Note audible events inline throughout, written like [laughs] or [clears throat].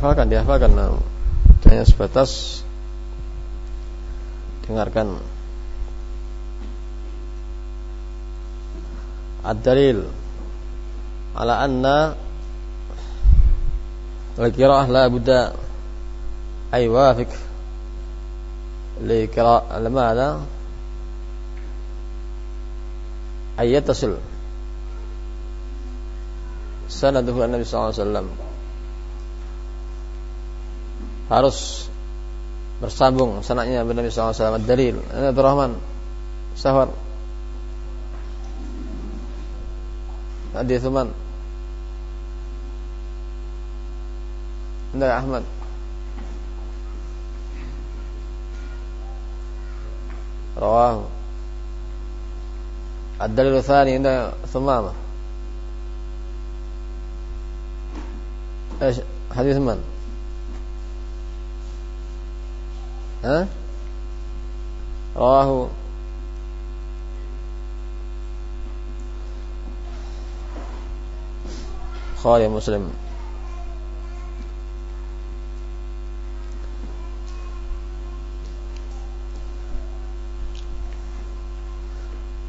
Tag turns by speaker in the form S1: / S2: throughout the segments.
S1: dihafalkan dihafalkan. Nah, hanya sebatas. Dengarkan. Ad-dalil. Ala anna al-qira'ah la budda. Ay wafik li qira'ah lamada ay yattasil. Sanaduhu an-nabi sallallahu alaihi wasallam harus bersambung sanaknya Nabi sallallahu alaihi wasallam dalil Abdul Rahman Sahwar Hadis Uman Anda Ahmad رواه الدليل الثاني عند ثمامة ايش حديث من؟ ها؟ رواه خالي مسلم.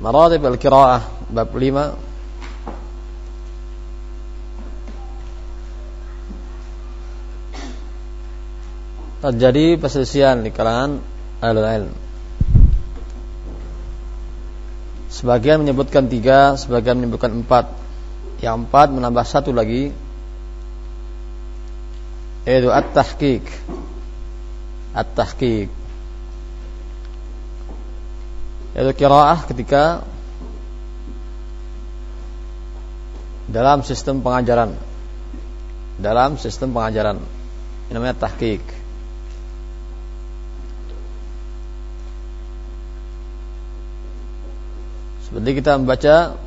S1: مراتب القراءة باب 5 terjadi perselisihan di kalangan ahlul ilm. Sebagian menyebutkan tiga, sebagian menyebutkan empat. Yang empat menambah satu lagi yaitu at-tahqiq. At-tahqiq. Yaitu kiraah ketika dalam sistem pengajaran. Dalam sistem pengajaran. Ini namanya tahqiq. Seperti kita membaca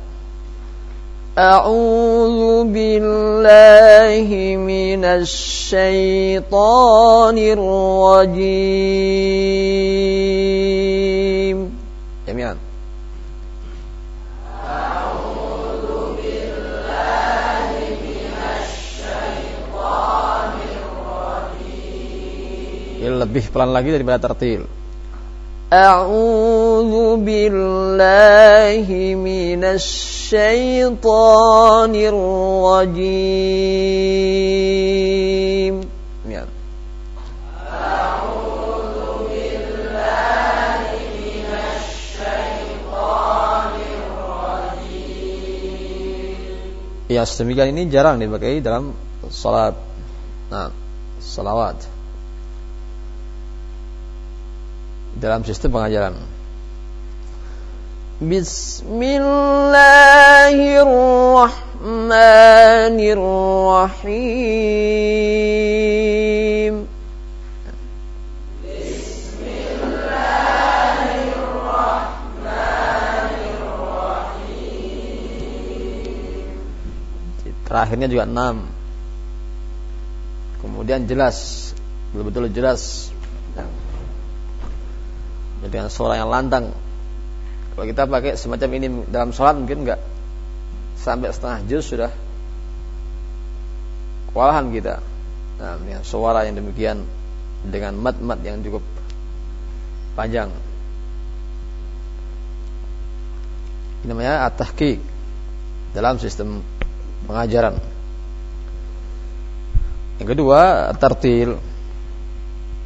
S1: أعوذ بالله من الشيطان الرجيم جميعا أعوذ بالله من الشيطان الرجيم Ini lebih pelan lagi daripada tertil أعوذ بالله من الشيطان الرجيم. أعوذ بالله من الشيطان الرجيم Ya sedemikian ini jarang dipakai dalam salat. Nah, salawat. Dalam sistem pengajaran. Bismillahirrahmanirrahim. Terakhirnya juga enam. Kemudian jelas, betul-betul jelas dengan suara yang lantang. Kalau kita pakai semacam ini dalam sholat mungkin enggak sampai setengah juz sudah kewalahan kita. Nah, dengan suara yang demikian dengan mat-mat yang cukup panjang. Ini namanya at-tahqiq dalam sistem pengajaran. Yang kedua, tartil.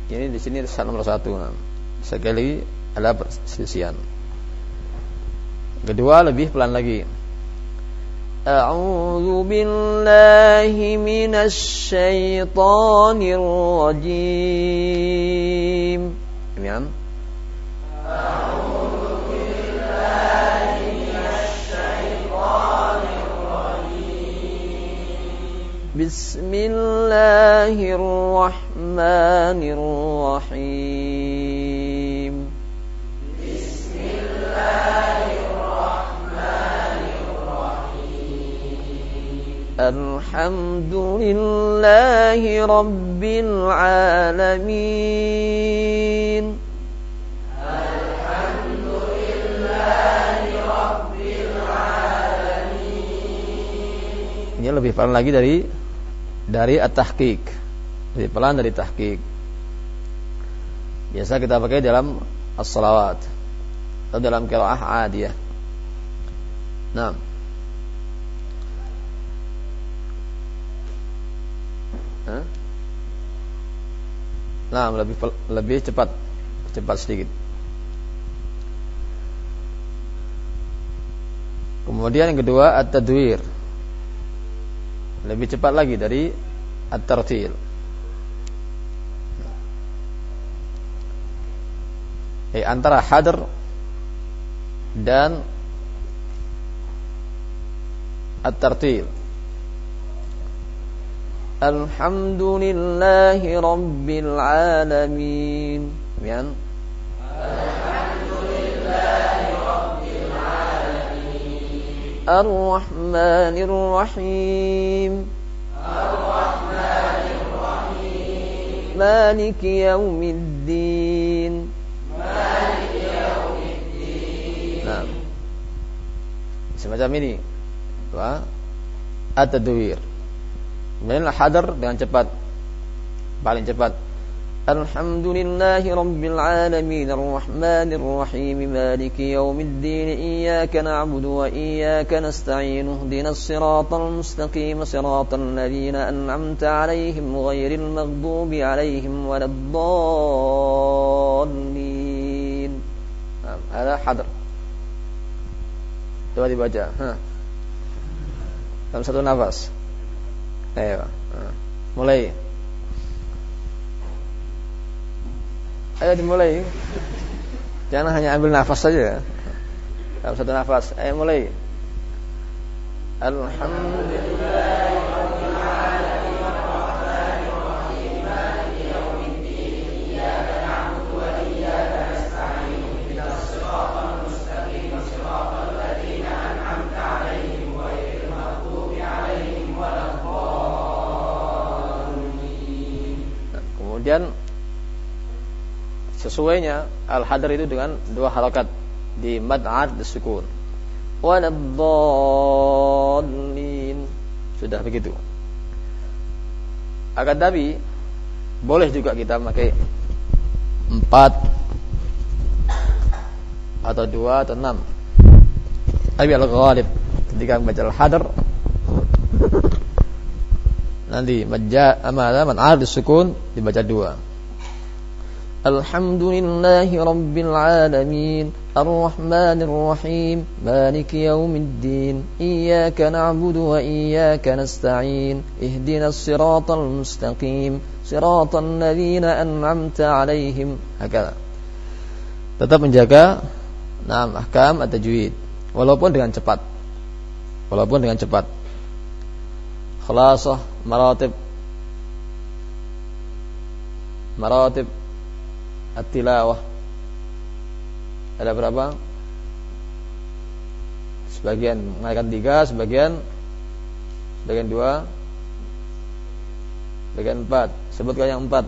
S1: Ini di sini nomor satu. Nah sekali ada perselisihan. Kedua lebih pelan lagi. A'udzu billahi minasy syaithanir rajim. Ini kan? A'udzu billahi minasy syaithanir rajim. Bismillahirrahmanirrahim. الحمد لله رب العالمين الحمد لله رب العالمين Ini lebih pelan lagi dari dari at-tahqiq. lebih pelan dari tahqiq biasa kita pakai dalam as-salawat atau dalam qiraah adiyah nah Nah, lebih lebih cepat, cepat sedikit. Kemudian yang kedua at-tadwir. Lebih cepat lagi dari at-tartil. Eh, antara hadr dan at-tartil. Alhamdulillahi Rabbil Alamin. Kemudian Alhamdulillahi Rabbil Alamin Ar-Rahmanir Rahim Ar-Rahmanir Rahim Malik Yawmiddin. Malik Yawmiddin Nah Semacam ini. Dua At-Tadwir. Kemudian hadar dengan cepat. Paling cepat. Alhamdulillahi Rabbil Alamin Ar-Rahmanir Rahim Maliki Yawmiddin Iyaka na'budu wa iyaka nasta'in Ihdinas siratal mustaqim Siratal ladhina an'amta alaihim Ghairil maghdubi alaihim Waladdallin Ada hadar Coba dibaca. Dalam satu nafas Ayo. Mulai. Ayo dimulai. Jangan hanya ambil nafas saja. Dalam satu nafas. Ayo mulai. Alhamdulillah. Sesuainya al-hadar itu dengan dua harakat di mad'ad sukun. Waladdallin. Sudah begitu. Akan tapi boleh juga kita pakai empat atau dua atau enam. Tapi al-ghalib ketika membaca al-hadar nanti majja amala man ar disukun dibaca dua Alhamdulillahi Rabbil Alamin Ar-Rahmanir Rahim Maliki Yawmiddin Iyaka na'budu wa iyaka nasta'in Ihdinas siratal mustaqim Siratal ladhina an'amta alaihim Hakala Tetap menjaga Nah, ahkam atau tajwid Walaupun dengan cepat Walaupun dengan cepat خلاصة مراتب مراتب at-tilawah. Ada berapa? Sebagian. Mengatakan tiga sebagian. Sebagian dua. Sebagian empat. Sebutkan yang empat.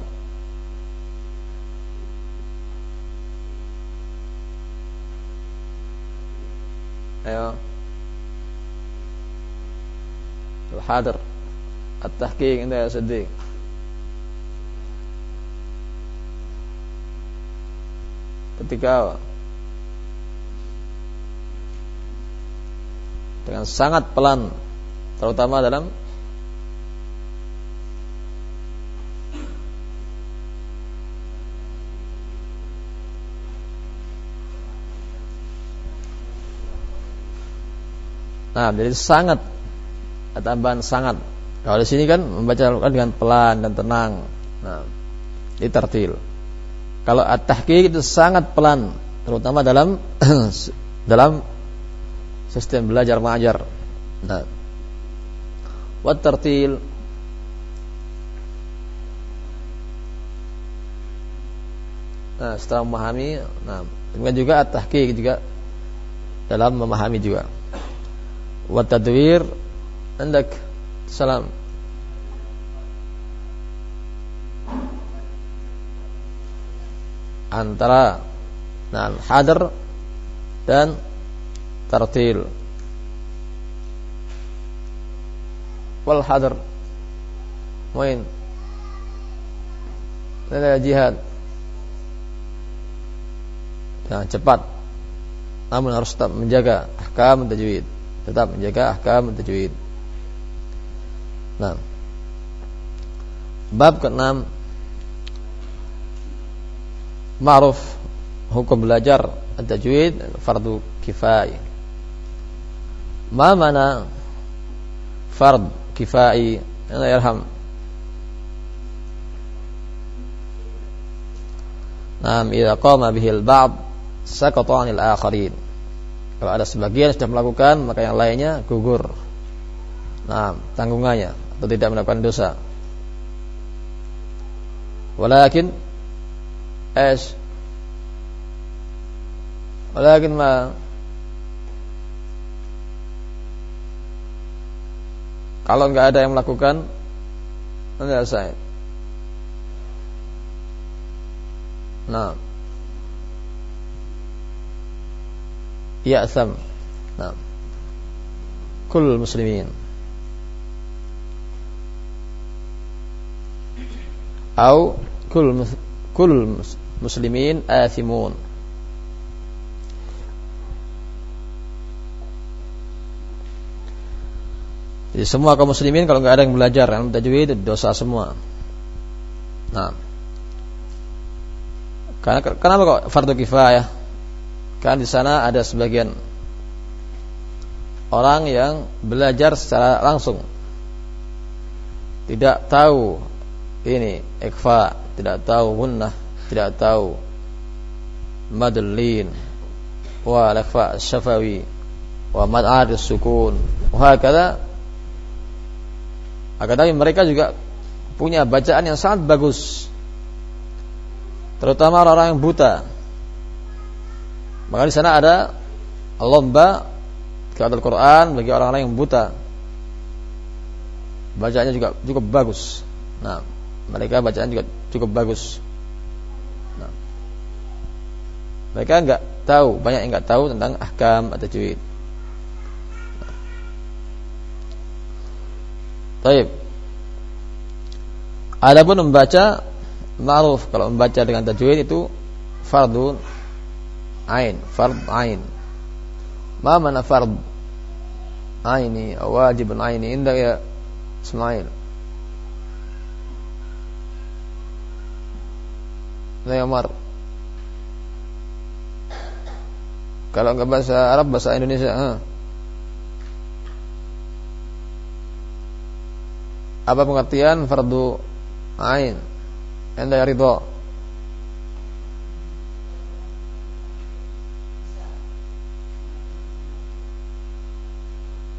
S1: Ayo. Al-hadir. At-tahqiq. Inda sedih ketika dengan sangat pelan terutama dalam Nah, jadi sangat tambahan sangat kalau di sini kan membaca dengan pelan dan tenang. Nah, ini tertil. Kalau at-tahqiq itu sangat pelan, terutama dalam [clears throat] dalam sistem belajar mengajar. Nah, tertil Nah, setelah memahami, nah, kemudian juga at-tahqiq juga dalam memahami juga. Wat tadwir hendak Salam. Antara nah, hadar dan tartil. Wal hadar. Main. adalah jihad. Nah, cepat. Namun harus tetap menjaga ahkam tajwid. Tetap menjaga ahkam tajwid. Nah. Bab ke-6 Ma'ruf hukum belajar tajwid fardu kifai. Ma mana fard kifai? Allah yarham. Naam, idza qama bihil ba'd sakata 'anil akharin. Kalau ada sebagian sudah melakukan, maka yang lainnya gugur. Nah, tanggungannya atau tidak melakukan dosa. Walakin es Walakin ma Kalau nggak ada yang melakukan Enggak saya Nah. Ya'tham Nah. Kul muslimin. Au Kul Kul muslimin Athimun Jadi semua kaum muslimin kalau nggak ada yang belajar ilmu tajwid dosa semua. Nah, karena kenapa kok fardu kifayah? Kan di sana ada sebagian orang yang belajar secara langsung, tidak tahu ini ikfa, tidak tahu gunnah, tidak tahu madlin wa lakfa syafawi wa mad'ad sukun wa hakala akan tapi mereka juga punya bacaan yang sangat bagus. Terutama orang-orang yang buta. Maka di sana ada lomba al Quran bagi orang-orang yang buta. Bacaannya juga cukup bagus. Nah, mereka bacaan juga cukup bagus. Nah, mereka nggak tahu, banyak yang nggak tahu tentang ahkam atau tajwid. Taib. Adapun membaca ma'ruf kalau membaca dengan tajwid itu fardun ain, fard ain. Ma mana fard aini wajib aini indah ya Ismail. Umar. Kalau enggak bahasa Arab bahasa Indonesia, ha. apa pengertian fardu ain anda ridho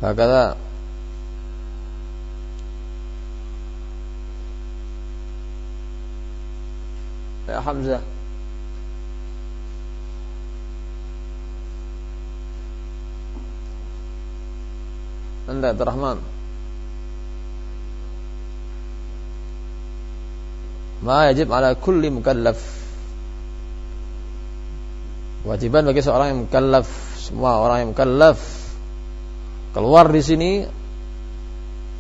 S1: Hakata Hamzah. Anda Abdurrahman ma yajib ala kulli mukallaf. Wajiban bagi seorang yang mukallaf. Semua orang yang mukallaf. Keluar di sini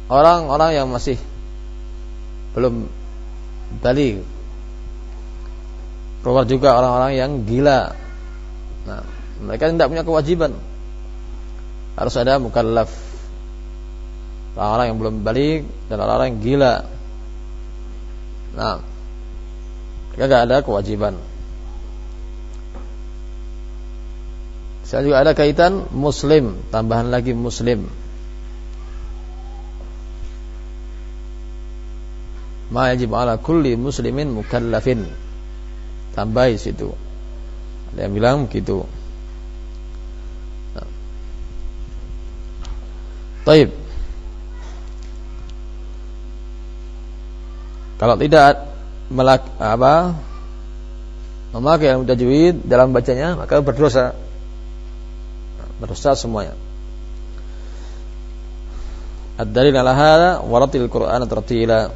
S1: orang-orang yang masih belum balik keluar juga orang-orang yang gila nah mereka tidak punya kewajiban harus ada mukallaf orang-orang yang belum balik dan orang-orang yang gila nah Gak ada kewajiban. Saya juga ada kaitan muslim, tambahan lagi muslim. Ma yajib ala kulli muslimin mukallafin. Tambahi situ. Ada yang bilang begitu. Nah. Taib. Kalau tidak melak, apa memakai ilmu tajwid dalam bacanya maka berdosa berdosa semuanya Ad-dalil ala hadha waratil Qur'ana tartila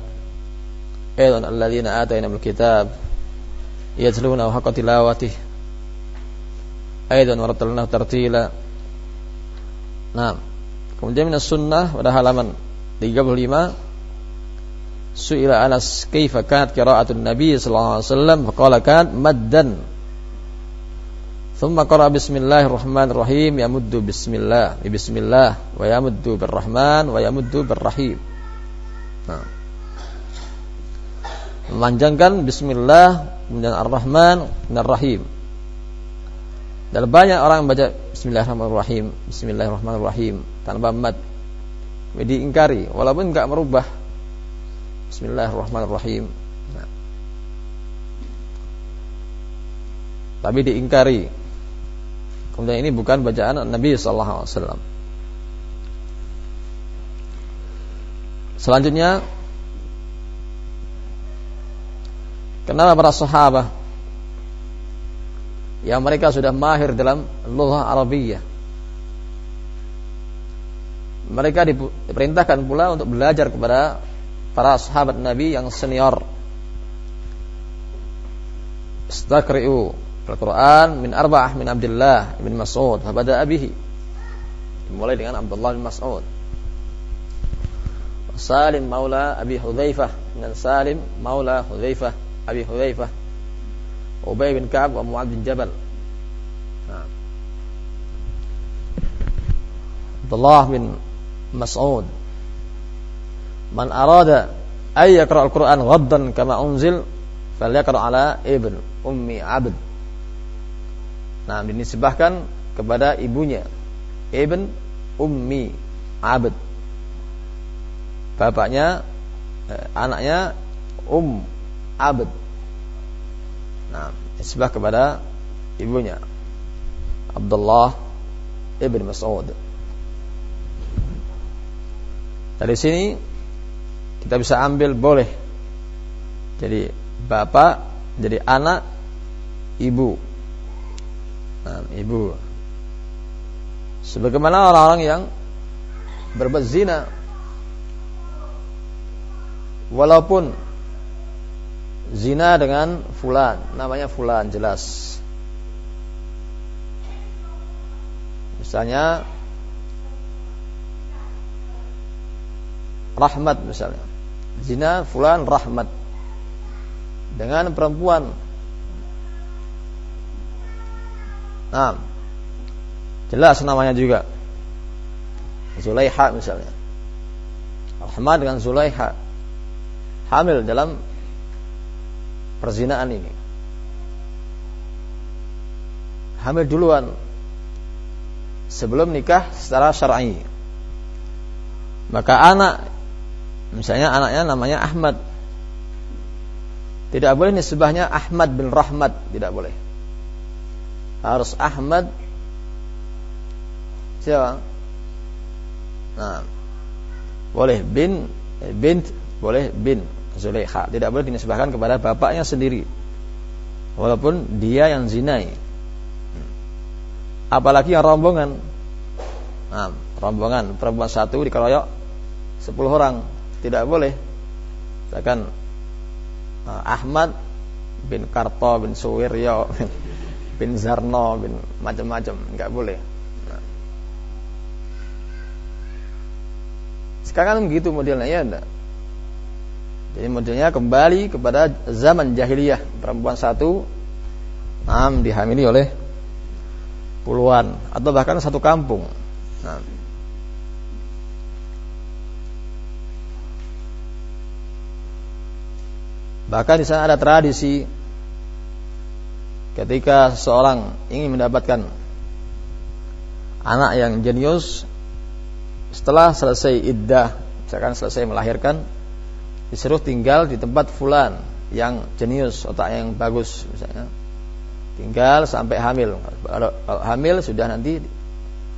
S1: Aidan alladziina atainahumul kitab yajlunahu haqqa tilawatih aidan warattalnahu tartila nah kemudian minas sunnah pada halaman 35 Su'ila Anas kaifa kanat qira'atun Nabi sallallahu alaihi wasallam faqala kanat maddan Thumma qara'a bismillahirrahmanirrahim yamuddu bismillah bismillah wa yamuddu birrahman wa yamuddu birrahim Nah memanjangkan Bismillah kemudian Ar-Rahman dan Ar-Rahim dan banyak orang baca Bismillahirrahmanirrahim Bismillahirrahmanirrahim tanpa mad diingkari walaupun enggak merubah Bismillahirrahmanirrahim. Nah. Tapi diingkari. Kemudian ini bukan bacaan Nabi Sallallahu Alaihi Wasallam. Selanjutnya, kenapa para sahabat yang mereka sudah mahir dalam lughah Arabiyah. Mereka diperintahkan pula untuk belajar kepada para sahabat Nabi yang senior. Istakri'u Al-Quran min arba'ah min Abdullah bin Mas'ud Fabada abihi Dimulai dengan Abdullah bin Mas'ud. Salim maula Abi Hudzaifah dengan Salim maula Hudzaifah Abi Hudzaifah Ubay bin Ka'ab wa Mu'ad bin Jabal nah. Abdullah bin Mas'ud Man arada ay yaqra al-Qur'an ghaddan kama unzil falyaqra ala ibn ummi abd. Nah, dinisbahkan kepada ibunya ibn ummi abd. Bapaknya eh, anaknya um abd. Nah, nisbah kepada ibunya Abdullah ibn Mas'ud. Dari sini kita bisa ambil boleh. Jadi bapak, jadi anak, ibu. Nah, ibu. Sebagaimana orang-orang yang berbuat zina walaupun zina dengan fulan, namanya fulan jelas. Misalnya rahmat misalnya zina fulan rahmat dengan perempuan. Nah, jelas namanya juga. Zulaiha misalnya. Rahmat dengan Zulaiha hamil dalam perzinaan ini. Hamil duluan sebelum nikah secara syar'i. Maka anak Misalnya anaknya namanya Ahmad. Tidak boleh nisbahnya Ahmad bin Rahmat, tidak boleh. Harus Ahmad siapa? Nah, boleh bin eh, bint, boleh bin Zulaikha. Tidak boleh dinisbahkan kepada bapaknya sendiri. Walaupun dia yang zinai. Apalagi yang rombongan. Nah, rombongan perempuan satu dikeroyok sepuluh orang tidak boleh misalkan uh, Ahmad bin Karto bin Suwiryo [laughs] bin Zarno bin macam-macam nggak boleh nah. sekarang kan begitu modelnya ya enggak jadi modelnya kembali kepada zaman jahiliyah. Perempuan satu am dihamili oleh puluhan atau bahkan satu kampung. Nah, Bahkan di sana ada tradisi ketika seseorang ingin mendapatkan anak yang jenius setelah selesai iddah, misalkan selesai melahirkan, disuruh tinggal di tempat fulan yang jenius, otaknya yang bagus misalnya. Tinggal sampai hamil. Kalau, hamil sudah nanti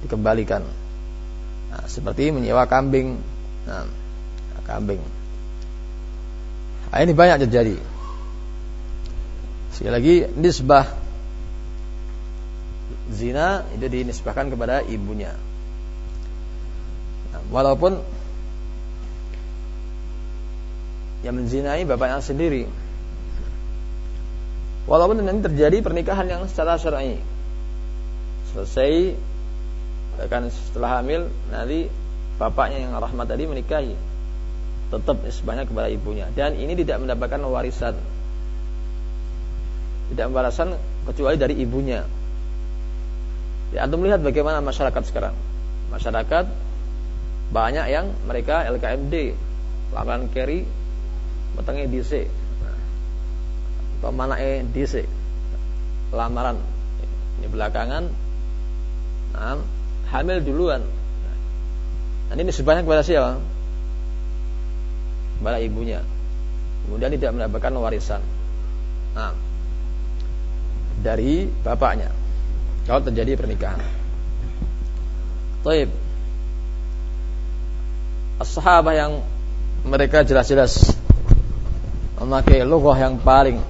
S1: dikembalikan. Nah, seperti menyewa kambing. Nah, kambing. Nah, ini banyak terjadi. Sekali lagi nisbah zina itu dinisbahkan kepada ibunya. Nah, walaupun yang menzinai bapaknya sendiri. Walaupun nanti terjadi pernikahan yang secara syar'i. Selesai bahkan setelah hamil nanti bapaknya yang rahmat tadi menikahi. Tetap nisbahnya kepada ibunya. Dan ini tidak mendapatkan warisan. Tidak warisan kecuali dari ibunya. Ya antum melihat bagaimana masyarakat sekarang. Masyarakat banyak yang mereka LKMD lamaran carry matangnya DC atau mana e DC lamaran ini belakangan nah, hamil duluan nah, ini sebanyak kepada siapa kepada ibunya. Kemudian tidak mendapatkan warisan. Nah, dari bapaknya. Kalau terjadi pernikahan. Taib. As-sahabah yang mereka jelas-jelas memakai lughah yang paling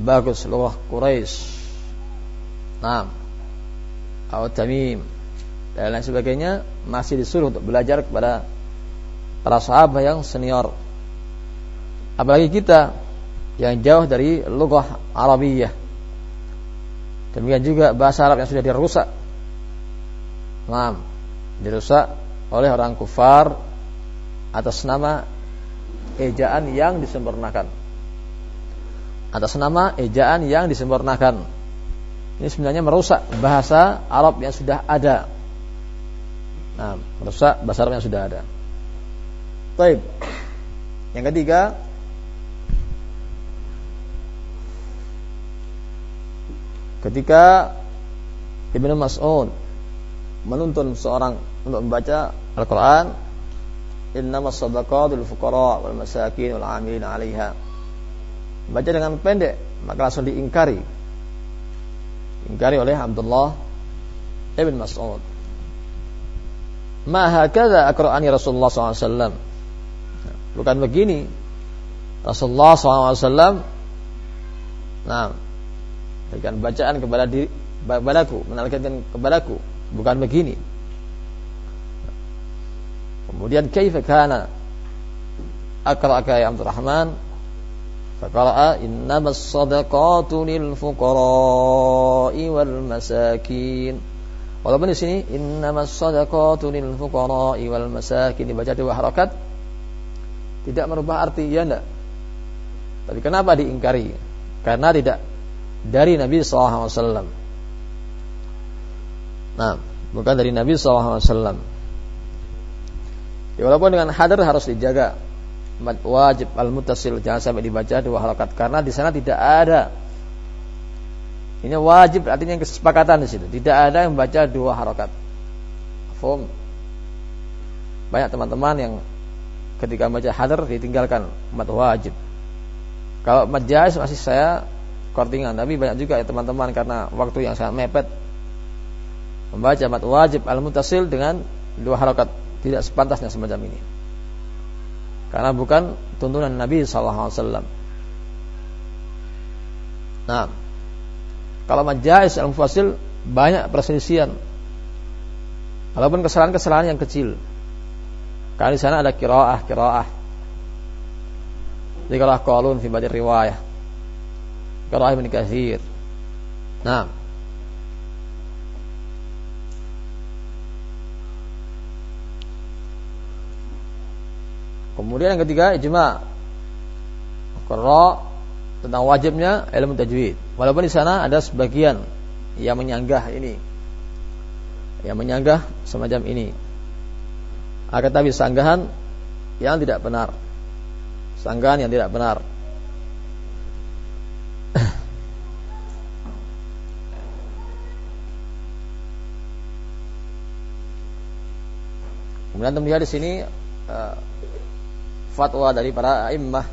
S1: bagus lughah Quraisy. Nah, atau Tamim dan lain sebagainya masih disuruh untuk belajar kepada para sahabat yang senior. Apalagi kita yang jauh dari lughah Arabiyah. Demikian juga bahasa Arab yang sudah dirusak. Nah, dirusak oleh orang kufar atas nama ejaan yang disempurnakan. Atas nama ejaan yang disempurnakan. Ini sebenarnya merusak bahasa Arab yang sudah ada. Nah, merusak bahasa Arab yang sudah ada. Baik. Yang ketiga, ketika Ibnu Mas'ud menuntun seorang untuk membaca Al-Qur'an, innamas sadaqatul fuqara wal masakin wal 'amilin 'alaiha. Baca dengan pendek, maka langsung diingkari. Ingkari oleh Abdullah Ibn Mas'ud. Ma hakadha aqra'ani Rasulullah SAW Bukan begini. Rasulullah SAW Nah Berikan bacaan kepada diri Kepadaku Menargetkan kepadaku Bukan begini Kemudian Kaifa kana Akra'aka ya Abdul Rahman Faqara'a innamas sadaqatu lil fuqara'i wal masakin Walaupun di sini innamas sadaqatu lil fuqara'i wal masakin dibaca dua harakat tidak merubah arti ya enggak? Tapi kenapa diingkari? Karena tidak dari Nabi SAW nah bukan dari Nabi SAW ya, walaupun dengan hadir harus dijaga. Wajib al-mutasil jangan sampai dibaca dua halakat karena di sana tidak ada. Ini wajib artinya kesepakatan di situ. Tidak ada yang membaca dua harakat. Fum. banyak teman-teman yang ketika baca hadar ditinggalkan. Mat wajib. Kalau mat jais masih saya kortingan, tapi banyak juga ya teman-teman karena waktu yang sangat mepet. Membaca mat wajib al mutasil dengan dua harokat tidak sepantasnya semacam ini. Karena bukan tuntunan Nabi sallallahu alaihi wasallam. Nah, kalau majais al mufasil banyak perselisihan. Walaupun kesalahan-kesalahan yang kecil, karena di sana ada kiraah. Jadi kalau qalun fi badir riwayah. Kiraah Ibn Katsir. Nah. Kemudian yang ketiga ijma. Qara tentang wajibnya ilmu tajwid. Walaupun di sana ada sebagian yang menyanggah ini. Yang menyanggah semacam ini akan tapi sanggahan yang tidak benar. Sanggahan yang tidak benar. [coughs] Kemudian kita melihat di sini uh, fatwa dari para imam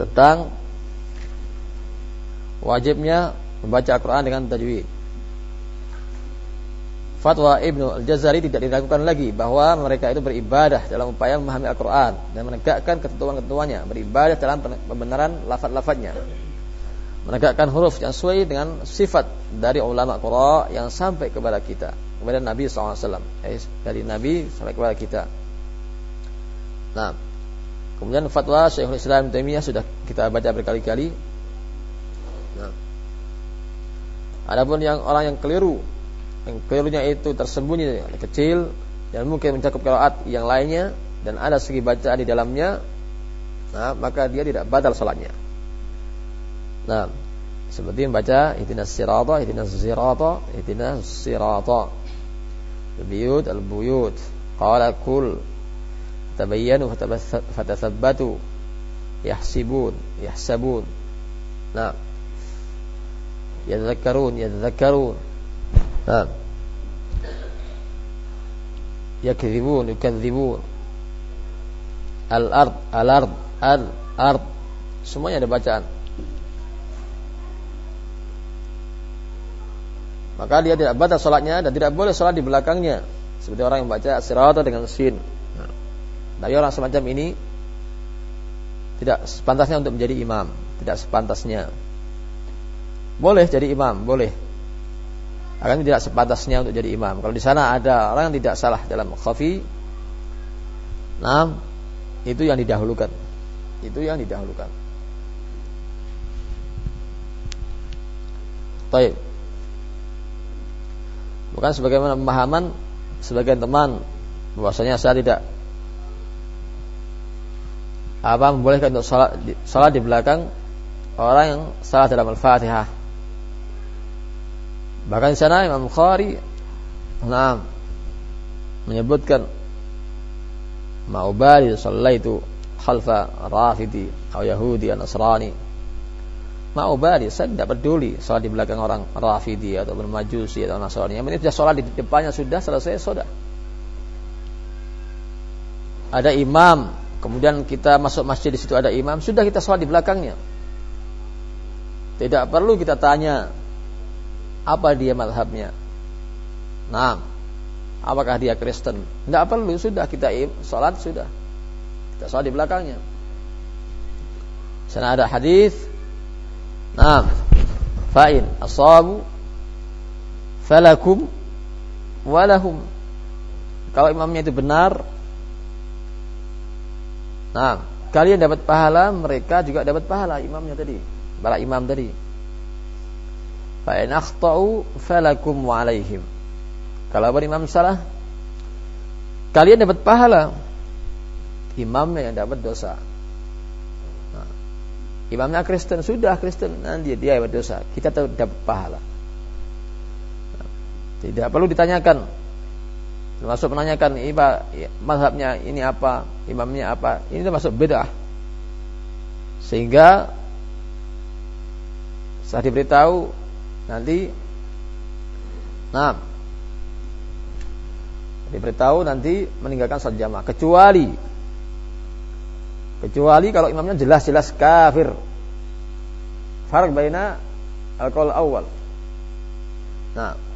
S1: tentang wajibnya membaca Al-Quran dengan tajwid fatwa Ibnu Al-Jazari tidak diragukan lagi bahwa mereka itu beribadah dalam upaya memahami Al-Quran dan menegakkan ketentuan-ketentuannya, beribadah dalam pembenaran lafaz-lafaznya. Menegakkan huruf yang sesuai dengan sifat dari ulama Qur'an yang sampai kepada kita, kepada Nabi SAW, eh, dari Nabi sampai kepada kita. Nah, kemudian fatwa Syekhul Islam Taimiyah sudah kita baca berkali-kali. Nah, adapun yang orang yang keliru yang kelirunya itu tersembunyi kecil dan mungkin mencakup qiraat yang lainnya dan ada segi bacaan di dalamnya, nah, maka dia tidak batal salatnya. Nah, seperti membaca ihdinas sirata, ihdinas sirata, ihdinas sirata. Al-buyut, al-buyut. Qala kul tabayyanu fatathabbatu yahsibun, yahsabun. Nah, yadhakkarun, yadhakkarun. Nah. Yakdzibun, yukadzibun. Al-ard, al-ard, al-ard. Semuanya ada bacaan. Maka dia tidak batal sholatnya dan tidak boleh sholat di belakangnya. Seperti orang yang baca sirata dengan sin. Nah, tapi orang semacam ini tidak sepantasnya untuk menjadi imam. Tidak sepantasnya. Boleh jadi imam, boleh. Akan tidak sepantasnya untuk jadi imam. Kalau di sana ada orang yang tidak salah dalam khafi, nah itu yang didahulukan. Itu yang didahulukan. Baik. Bukan sebagaimana pemahaman sebagian teman bahwasanya saya tidak apa membolehkan untuk salat, salat di belakang orang yang salah dalam Al-Fatihah. Bahkan di sana Imam Bukhari nah, menyebutkan ma'ubali itu khalfa rafidi atau yahudi atau nasrani. Mau bari saya tidak peduli sholat di belakang orang rafidi atau majusi atau nasrani. Yang penting sudah sholat di depannya sudah selesai sudah. Ada imam kemudian kita masuk masjid di situ ada imam sudah kita sholat di belakangnya. Tidak perlu kita tanya apa dia madhabnya? Nah apakah dia Kristen? Tidak perlu sudah kita sholat sudah. Kita sholat di belakangnya. Sana ada hadis. Nah, fa'in asabu falakum walahum. Kalau imamnya itu benar, nah kalian dapat pahala, mereka juga dapat pahala imamnya tadi, para imam tadi. Fa'in akhtau falakum wa alaihim. Kalau imam salah, kalian dapat pahala, imamnya yang dapat dosa. Imamnya Kristen sudah Kristen nanti dia berdosa kita tahu dapat pahala. Tidak perlu ditanyakan termasuk menanyakan iba mazhabnya ini apa imamnya apa ini termasuk beda sehingga saat diberitahu nanti nah diberitahu nanti meninggalkan salat jamaah kecuali Kecuali kalau imamnya jelas-jelas kafir. Farq baina al-qaul awal. Nah.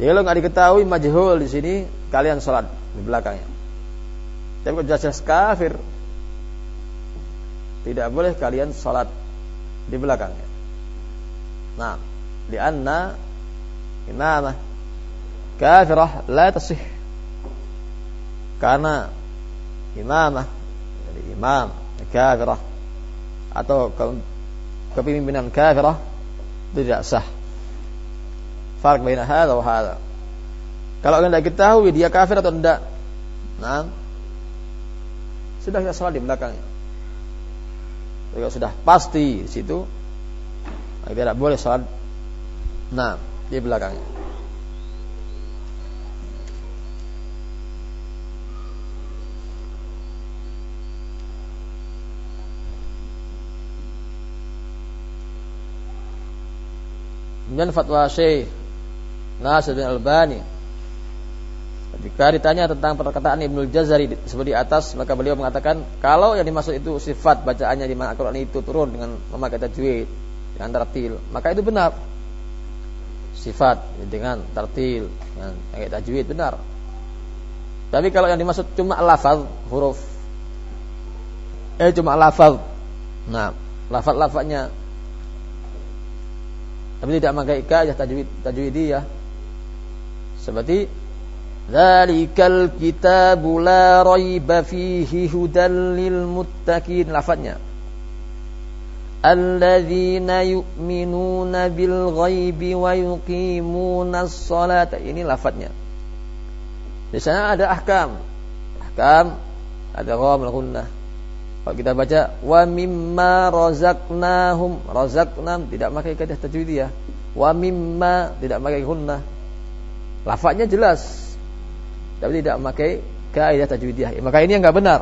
S1: Jadi kalau nggak diketahui majhul di sini, kalian sholat di belakangnya. Tapi kalau jelas-jelas kafir, tidak boleh kalian sholat di belakangnya. Nah, di anna kafirah la tasih. Karena imamah jadi imam kafirah atau kepemimpinan kafirah tidak sah. Farq baina hadha wa. Kalau anda ketahui dia kafir atau tidak, nah, sudah kita salat di belakangnya. Kalau sudah pasti di situ, tidak boleh salat. Nah, di belakangnya. Kemudian fatwa Syekh Nasir bin Albani Jika ditanya tentang perkataan Ibnu Jazari seperti atas, maka beliau mengatakan kalau yang dimaksud itu sifat bacaannya di mana Al-Qur'an itu turun dengan memakai tajwid dengan tartil, maka itu benar. Sifat dengan tartil dengan pakai tajwid benar. Tapi kalau yang dimaksud cuma lafaz huruf eh cuma lafaz. Nah, lafaz-lafaznya tapi tidak memakai kaidah tajwid tajwidiyah seperti Zalikal kitabu la raiba fihi hudan lil muttaqin lafadznya Alladzina yu'minuna bil ghaibi wa yuqimuna salata ini lafadznya di sana ada ahkam iskam ada ghamm gunnah. Kalau kita baca wa mimma razaqnahum, razaqnam tidak pakai kaidah tajwidiyah. Wa mimma tidak pakai gunnah. Lafaznya jelas. Tapi tidak memakai kaidah tajwidiyah. Maka ini yang enggak benar.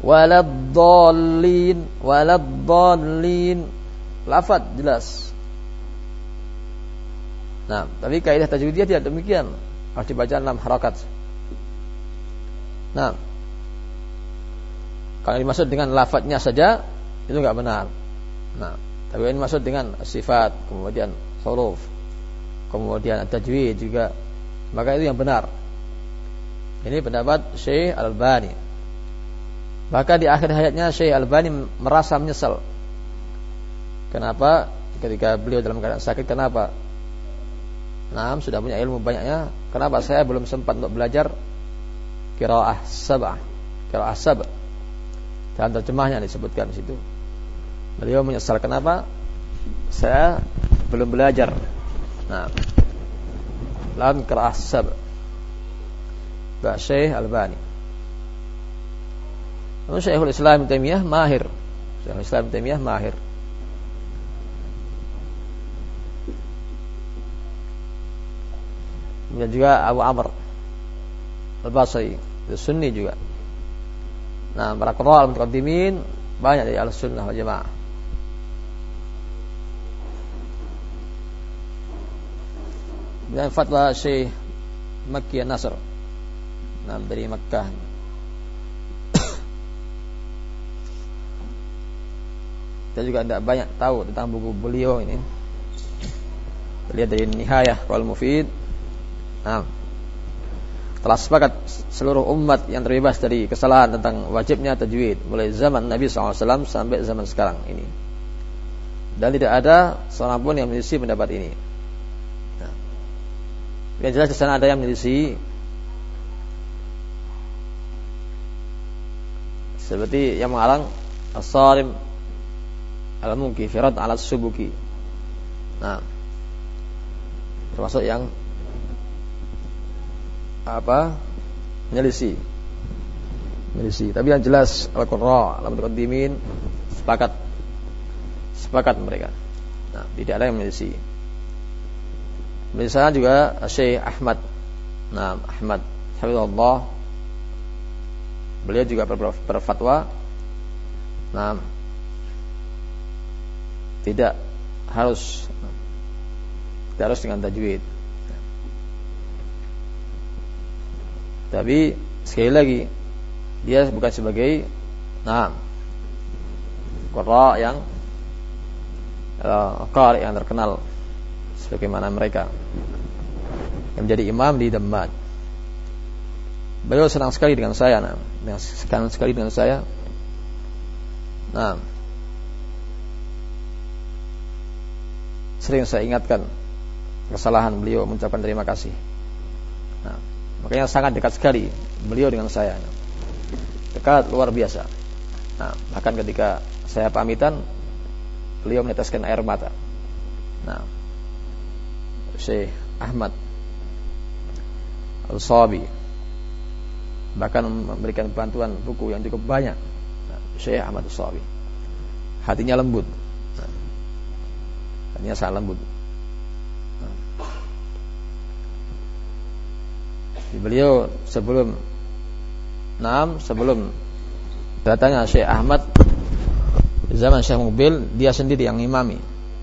S1: Waladdallin, waladdallin. Lafaz jelas. Nah, tapi kaidah tajwidiyah tidak demikian. Harus dibaca enam harakat. Nah, kalau dimaksud dengan lafadznya saja itu nggak benar. Nah, tapi ini maksud dengan sifat, kemudian huruf, kemudian tajwid juga, maka itu yang benar. Ini pendapat Syekh Al-Albani. Maka di akhir hayatnya Syekh Al-Albani merasa menyesal. Kenapa? Ketika beliau dalam keadaan sakit, kenapa? Nah, sudah punya ilmu banyaknya. Kenapa saya belum sempat untuk belajar kiraah sabah? Kiraah sabah. Dan terjemahnya disebutkan di situ. Beliau menyesal kenapa? Saya belum belajar. Nah, dalam kiraah sabah. Mbak Syekh Albani. Namun Syekhul Islam Taimiyah mahir. Syekhul Islam Taimiyah mahir. Kemudian juga Abu Amr Al-Basri itu Sunni juga. Nah, para qurra al-mutaqaddimin banyak dari Al-Sunnah wal Jamaah. Dan fatwa Syekh Makki Nasr. Nah, dari Makkah. [coughs] Kita juga tidak banyak tahu tentang buku beliau ini. Lihat dari Nihayah Wal Mufid. Nah, telah sepakat seluruh umat yang terbebas dari kesalahan tentang wajibnya tajwid mulai zaman Nabi SAW sampai zaman sekarang ini. Dan tidak ada seorang pun yang menyelisih pendapat ini yang jelas di sana ada yang menyelisih seperti yang mengarang as-sarim al-munkifirat ala subuki. Nah termasuk yang apa? Menyelisih. Menyelisih. Tapi yang jelas al-qurra al-mutaqaddimin sepakat. Sepakat mereka. Nah tidak ada yang menyelisih di sana juga Syekh Ahmad. Nah Ahmad. Habibullah Beliau juga berfatwa. Nah, tidak harus tidak harus dengan tajwid. Tapi sekali lagi dia bukan sebagai nah qurra yang uh, yang terkenal sebagaimana mereka yang menjadi imam di Dammat. Beliau senang sekali dengan saya, nah, senang sekali dengan saya. Nah, sering saya ingatkan kesalahan beliau mengucapkan terima kasih. Nah, makanya sangat dekat sekali beliau dengan saya. Dekat luar biasa. Nah, bahkan ketika saya pamitan, beliau meneteskan air mata. Nah, Syekh Ahmad Al-Sabi. Bahkan memberikan bantuan buku yang cukup banyak. Syekh Ahmad Sawi hatinya lembut. Hatinya sangat lembut. Beliau sebelum enam sebelum datangnya Syekh Ahmad zaman Syekh Mubil dia sendiri yang imami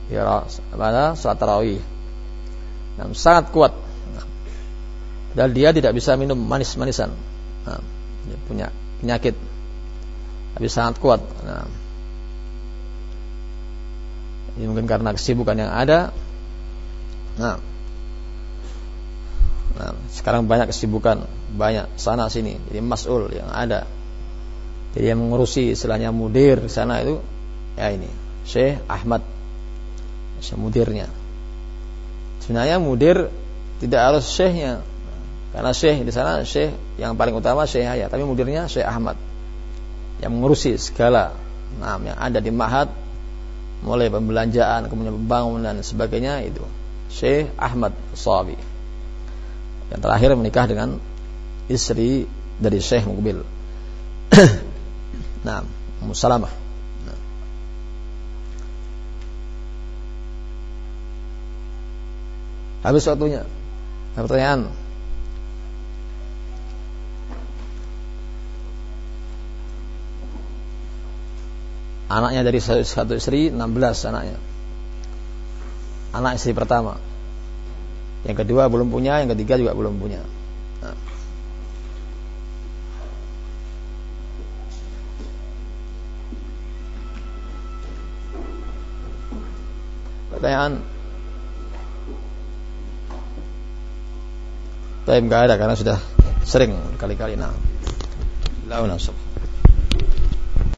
S1: ya pada salat tarawih nah, sangat kuat. Dan dia tidak bisa minum manis-manisan. Nah, punya penyakit. Tapi sangat kuat. Nah, ini mungkin karena kesibukan yang ada. Nah, nah sekarang banyak kesibukan. Banyak sana sini. Jadi mas'ul yang ada. Jadi yang mengurusi istilahnya mudir sana itu ya ini Syekh Ahmad Syekh mudirnya sebenarnya mudir tidak harus syekhnya karena syekh di sana syekh yang paling utama syekh Yahya, tapi mudirnya syekh Ahmad yang mengurusi segala nah, yang ada di Mahat mulai pembelanjaan, kemudian pembangunan dan sebagainya itu Syekh Ahmad Sawi. Yang terakhir menikah dengan istri dari Syekh Mukbil. [coughs] nah, Musalamah. Habis waktunya. Ada pertanyaan? Anaknya dari satu istri 16 anaknya. Anak istri pertama. Yang kedua belum punya, yang ketiga juga belum punya. Nah. Pertanyaan Tapi enggak ada karena sudah sering kali-kali nah. Lawan